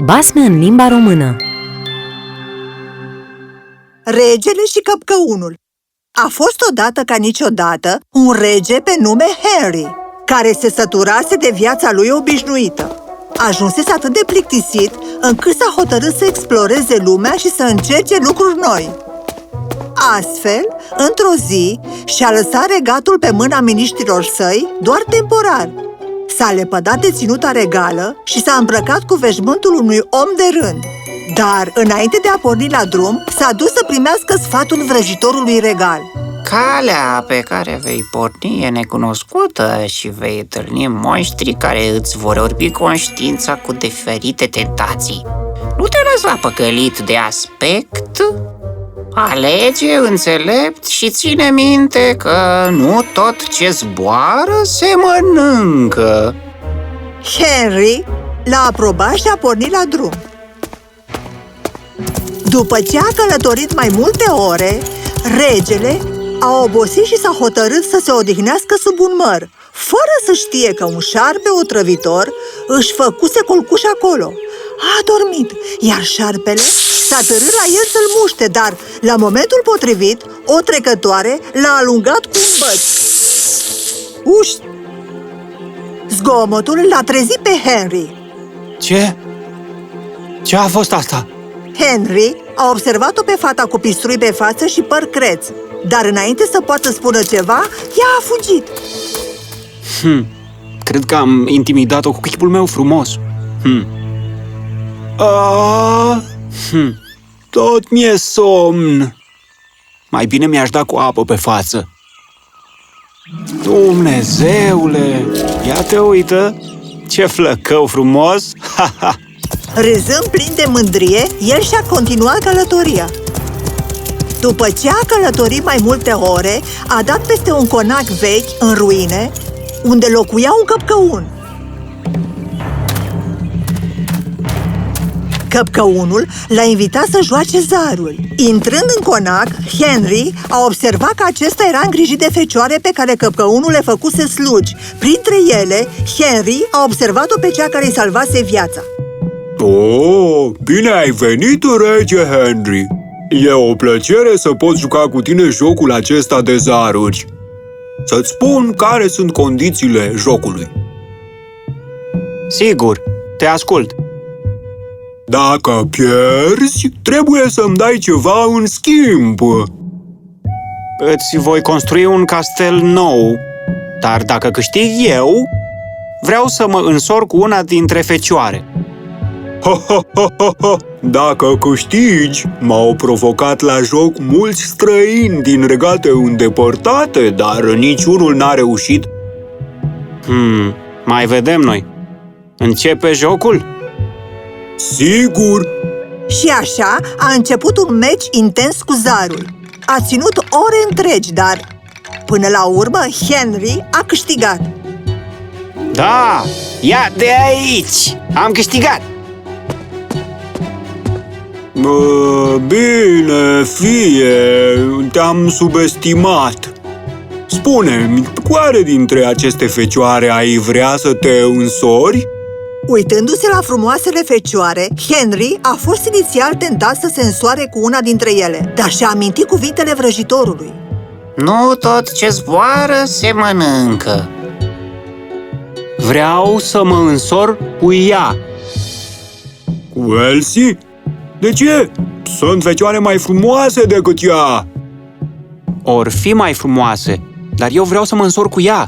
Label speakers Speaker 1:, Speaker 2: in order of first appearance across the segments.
Speaker 1: Basme în limba română
Speaker 2: Regele și căpcăunul A fost odată ca niciodată un rege pe nume Henry, care se săturase de viața lui obișnuită. Ajunsese atât de plictisit încât s-a hotărât să exploreze lumea și să încerce lucruri noi. Astfel, într-o zi, și-a lăsat regatul pe mâna miniștrilor săi doar temporar. S-a lepădat de ținuta regală și s-a îmbrăcat cu veșmântul unui om de rând. Dar, înainte de a porni la drum, s-a dus să primească sfatul vrăjitorului regal.
Speaker 3: Calea pe care vei porni e necunoscută și vei întâlni monștri care îți vor orbi conștiința cu diferite tentații. Nu te lăsa păcălit de aspect, alege înțelept și ține minte că nu tot ce zboară se mănâncă.
Speaker 2: Henry l-a aprobat și a pornit la drum. După ce a călătorit mai multe ore, regele a obosit și s-a hotărât să se odihnească sub un măr, fără să știe că un șarpe otrăvitor își făcuse culcuș acolo. A dormit, iar șarpele s-a târât la el să-l muște, dar, la momentul potrivit, o trecătoare l-a alungat cu un băț. Uș! Zgomotul l-a trezit pe Henry.
Speaker 4: Ce? Ce a fost asta?
Speaker 2: Henry a observat-o pe fata cu pistrui pe față și păr creț, dar înainte să poată spune ceva, ea a fugit.
Speaker 4: Hm, cred că am intimidat-o cu chipul meu frumos. Hm. A, hm. Tot mi-e somn. Mai bine mi-aș da cu apă pe față. Dumnezeule, ia te uită, ce flăcău frumos! Ha, ha.
Speaker 2: Râzând plin de mândrie, el și-a continuat călătoria. După ce a călătorit mai multe ore, a dat peste un conac vechi, în ruine, unde locuia un căpcăun. Căpcăunul l-a invitat să joace zarul. Intrând în conac, Henry a observat că acesta era îngrijit de fecioare pe care căpcăunul le făcuse slugi. Printre ele, Henry a observat-o pe cea care îi salvase viața.
Speaker 5: Oh, bine ai venit, rege Henry! E o plăcere să pot juca cu tine jocul acesta de zaruri. Să-ți spun care sunt condițiile jocului.
Speaker 4: Sigur, te ascult.
Speaker 5: Dacă pierzi, trebuie să-mi dai ceva în schimb.
Speaker 4: Îți voi construi un castel nou, dar dacă câștig eu, vreau să mă însor cu una dintre fecioare.
Speaker 5: Ha, ha, ha, ha, ha. Dacă câștigi, m-au provocat la joc mulți străini din regate îndepărtate, dar niciunul n-a reușit.
Speaker 4: Hmm, mai vedem noi. Începe jocul?
Speaker 5: Sigur,
Speaker 2: Și așa a început un meci intens cu zarul. A ținut ore întregi, dar până la urmă Henry a câștigat.
Speaker 4: Da! Ia de aici! Am câștigat!
Speaker 5: Bă, bine, fie, te-am subestimat. Spune-mi, care dintre aceste fecioare ai vrea să te însori?
Speaker 2: Uitându-se la frumoasele fecioare, Henry a fost inițial tentat să se însoare cu una dintre ele, dar și-a amintit cuvintele vrăjitorului.
Speaker 3: Nu tot ce zboară se mănâncă.
Speaker 4: Vreau să mă însor cu ea.
Speaker 5: Cu Elsie? De ce? Sunt fecioare mai frumoase decât ea!
Speaker 4: Or fi mai frumoase, dar eu vreau să mă însor cu ea,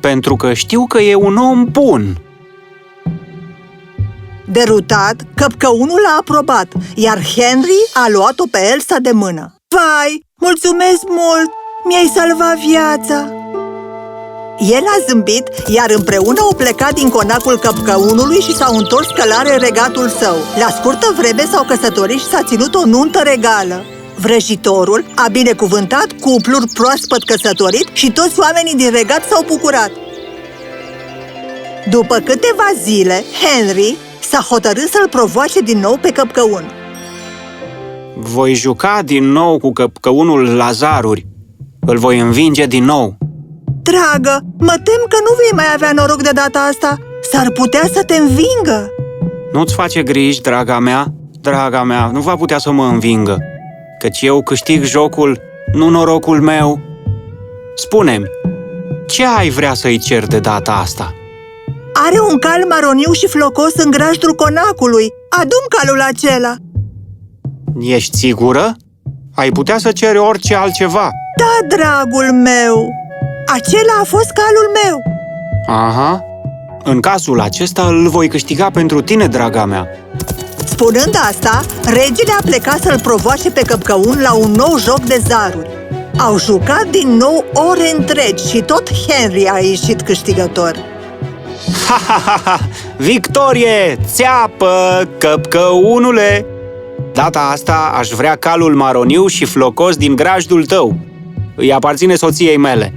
Speaker 4: pentru că știu că e un om bun.
Speaker 2: Derutat, căpcăunul a aprobat, iar Henry a luat-o pe Elsa de mână. Vai, mulțumesc mult! Mi-ai salvat viața! El a zâmbit, iar împreună au plecat din conacul căpcăunului și s-au întors călare în regatul său. La scurtă vreme s-au căsătorit și s-a ținut o nuntă regală. Vrăjitorul a binecuvântat cuplul proaspăt căsătorit și toți oamenii din regat s-au bucurat. După câteva zile, Henry s-a hotărât să-l provoace din nou pe căpcăun.
Speaker 4: Voi juca din nou cu căpcăunul Lazaruri. Îl voi învinge din nou.
Speaker 2: Dragă, mă tem că nu vei mai avea noroc de data asta. S-ar putea să te învingă.
Speaker 4: Nu-ți face griji, draga mea, draga mea, nu va putea să mă învingă, căci eu câștig jocul, nu norocul meu. Spune-mi, ce ai vrea să-i cer de data asta?
Speaker 2: Are un cal maroniu și flocos în grajdul conacului. Adum calul acela.
Speaker 4: Ești sigură? Ai putea să ceri orice altceva.
Speaker 2: Da, dragul meu! Acela a fost calul meu!
Speaker 4: Aha. În cazul acesta îl voi câștiga pentru tine, draga mea.
Speaker 2: Spunând asta, regele a plecat să-l provoace pe căpcăun la un nou joc de zaruri. Au jucat din nou ore întregi și tot Henry a ieșit câștigător.
Speaker 4: Ha, ha, ha, ha! Victorie! Țeapă, căpcăunule! Data asta aș vrea calul maroniu și flocos din grajdul tău. Îi aparține soției mele.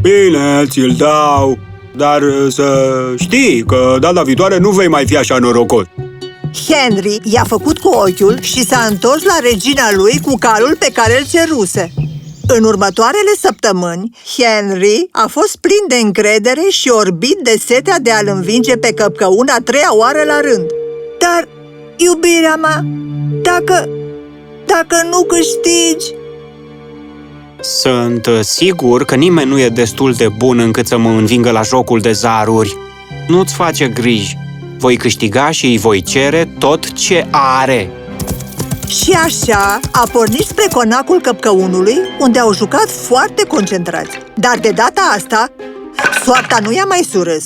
Speaker 5: Bine, ți-l dau, dar uh, să știi că data viitoare nu vei mai fi așa norocos.
Speaker 2: Henry i-a făcut cu ochiul și s-a întors la regina lui cu calul pe care îl ceruse. În următoarele săptămâni, Henry a fost plin de încredere și orbit de setea de a-l învinge pe căpcăun a treia oară la rând. Dar, iubirea mea, dacă... dacă nu câștigi...
Speaker 4: Sunt uh, sigur că nimeni nu e destul de bun încât să mă învingă la jocul de zaruri. Nu-ți face griji. Voi câștiga și îi voi cere tot ce are.
Speaker 2: Și așa a pornit spre conacul căpcăunului, unde au jucat foarte concentrați. Dar de data asta, soarta nu i-a mai surâs.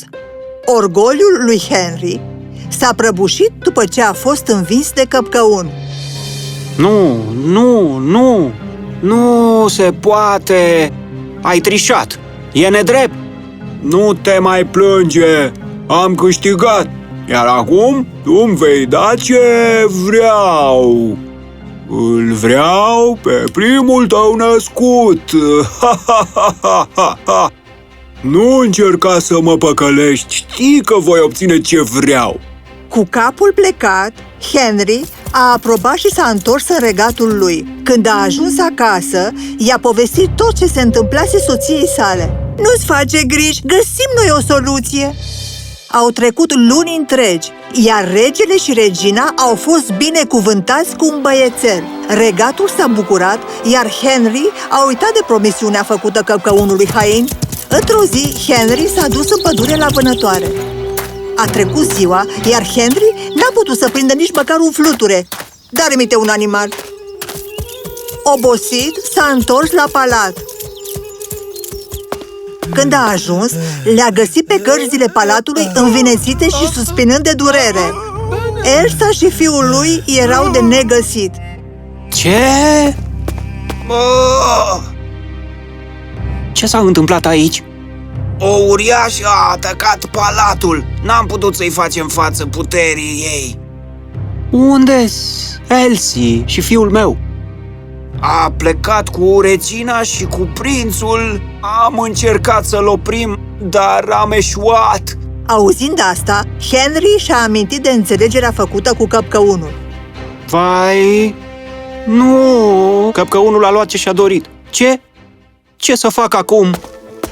Speaker 2: Orgoliul lui Henry s-a prăbușit după ce a fost învins de căpcăun.
Speaker 4: Nu, nu, nu! Nu se poate! Ai trișat! E nedrept!
Speaker 5: Nu te mai plânge! Am câștigat! Iar acum tu îmi vei da ce vreau! Îl vreau pe primul tău născut! Ha, ha, ha, ha, ha, ha. Nu încerca să mă păcălești, știi că voi obține ce vreau!
Speaker 2: Cu capul plecat, Henry a aprobat și s-a întors în regatul lui. Când a ajuns acasă, i-a povestit tot ce se întâmplase soției sale. Nu-ți face griji, găsim noi o soluție! Au trecut luni întregi, iar regele și regina au fost binecuvântați cu un băiețel. Regatul s-a bucurat, iar Henry a uitat de promisiunea făcută căpcăunului hain. Într-o zi, Henry s-a dus în pădure la vânătoare. A trecut ziua, iar Henry n-a putut să prindă nici măcar un fluture. Dar emite un animal. Obosit, s-a întors la palat. Când a ajuns, le-a găsit pe gărzile palatului învinețite și suspinând de durere. Elsa și fiul lui erau de negăsit.
Speaker 4: Ce? Ce s-a întâmplat aici?
Speaker 3: O uriașă a atacat palatul. N-am putut să-i facem față puterii ei.
Speaker 4: unde Elsie și fiul meu?
Speaker 3: A plecat cu regina și cu prințul. Am încercat să-l oprim, dar am eșuat.
Speaker 2: Auzind asta, Henry și-a amintit de înțelegerea făcută cu căpcăunul.
Speaker 4: Vai... Nu! Căpcăunul a luat ce și-a dorit. Ce? Ce să fac acum?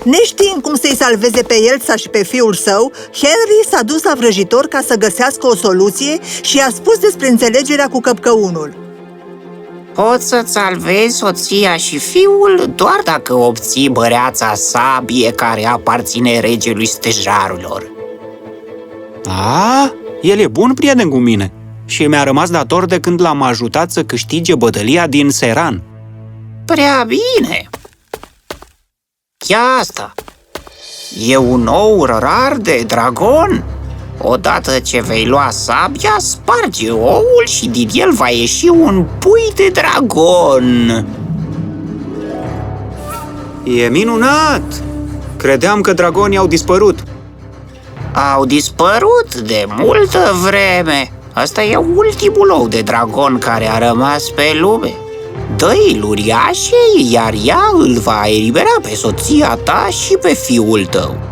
Speaker 2: Neștiind cum să-i salveze pe Elsa și pe fiul său, Henry s-a dus la vrăjitor ca să găsească o soluție și a spus despre înțelegerea cu căpcăunul.
Speaker 3: Poți să-ți salvezi soția și fiul doar dacă obții băreața sabie care aparține regelui stejarurilor.
Speaker 4: A, el e bun prieten cu mine și mi-a rămas dator de când l-am ajutat să câștige bătălia din Seran.
Speaker 3: Prea bine! Ia asta! E un ou rar de dragon. Odată ce vei lua sabia, sparge oul și din el va ieși un pui de dragon.
Speaker 4: E minunat! Credeam că dragonii au dispărut.
Speaker 3: Au dispărut de multă vreme. Asta e ultimul ou de dragon care a rămas pe lume. Dă-i uriașei, iar ea îl va elibera pe soția ta și pe fiul tău.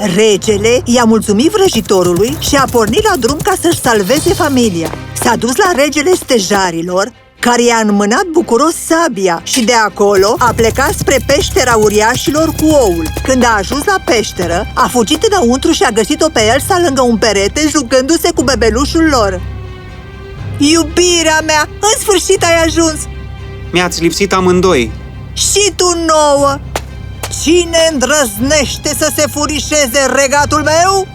Speaker 2: Regele i-a mulțumit vrăjitorului și a pornit la drum ca să-și salveze familia. S-a dus la regele stejarilor, care i-a înmânat bucuros sabia și de acolo a plecat spre peștera uriașilor cu oul. Când a ajuns la peșteră, a fugit înăuntru și a găsit-o pe Elsa lângă un perete, jucându-se cu bebelușul lor. Iubirea mea, în sfârșit ai ajuns!
Speaker 4: Mi-ați lipsit amândoi.
Speaker 2: Și tu nouă! Cine îndrăznește să se furișeze în regatul meu?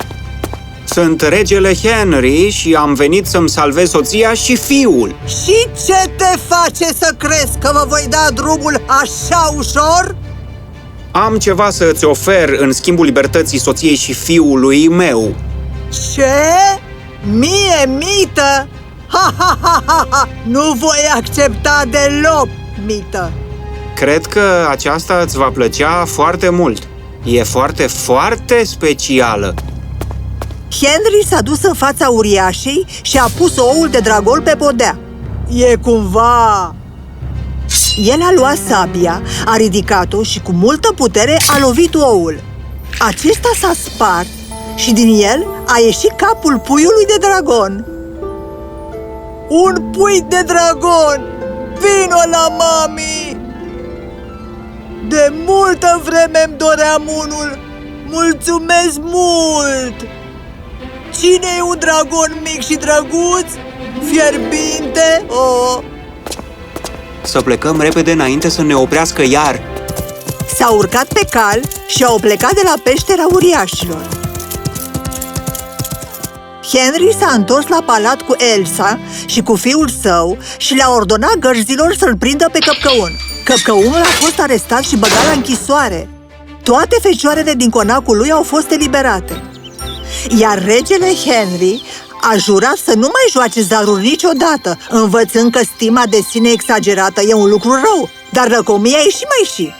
Speaker 4: Sunt regele Henry și am venit să-mi salvez soția și fiul.
Speaker 2: Și ce te face să crezi că vă voi da drumul așa ușor?
Speaker 4: Am ceva să îți ofer în schimbul libertății soției și fiului meu.
Speaker 2: Ce? Mie mită? Ha, ha, ha, ha, ha! Nu voi accepta deloc mită!
Speaker 4: Cred că aceasta îți va plăcea foarte mult. E foarte, foarte specială.
Speaker 2: Henry s-a dus în fața uriașei și a pus oul de dragol pe podea. E cumva... El a luat sabia, a ridicat-o și cu multă putere a lovit oul. Acesta s-a spart și din el a ieșit capul puiului de dragon. Un pui de dragon! Vino la mami! De multă vreme îmi doream unul! Mulțumesc mult! Cine e un dragon mic și drăguț? Fierbinte? Oh.
Speaker 4: Să plecăm repede înainte să ne oprească iar.
Speaker 2: S-au urcat pe cal și au plecat de la peștera uriașilor. Henry s-a întors la palat cu Elsa și cu fiul său și le-a ordonat gărzilor să-l prindă pe căpcăun. Căpcăunul a fost arestat și băgat la închisoare. Toate fecioarele din conacul lui au fost eliberate. Iar regele Henry a jurat să nu mai joace zaruri niciodată, învățând că stima de sine exagerată e un lucru rău, dar lăcomia e și mai și.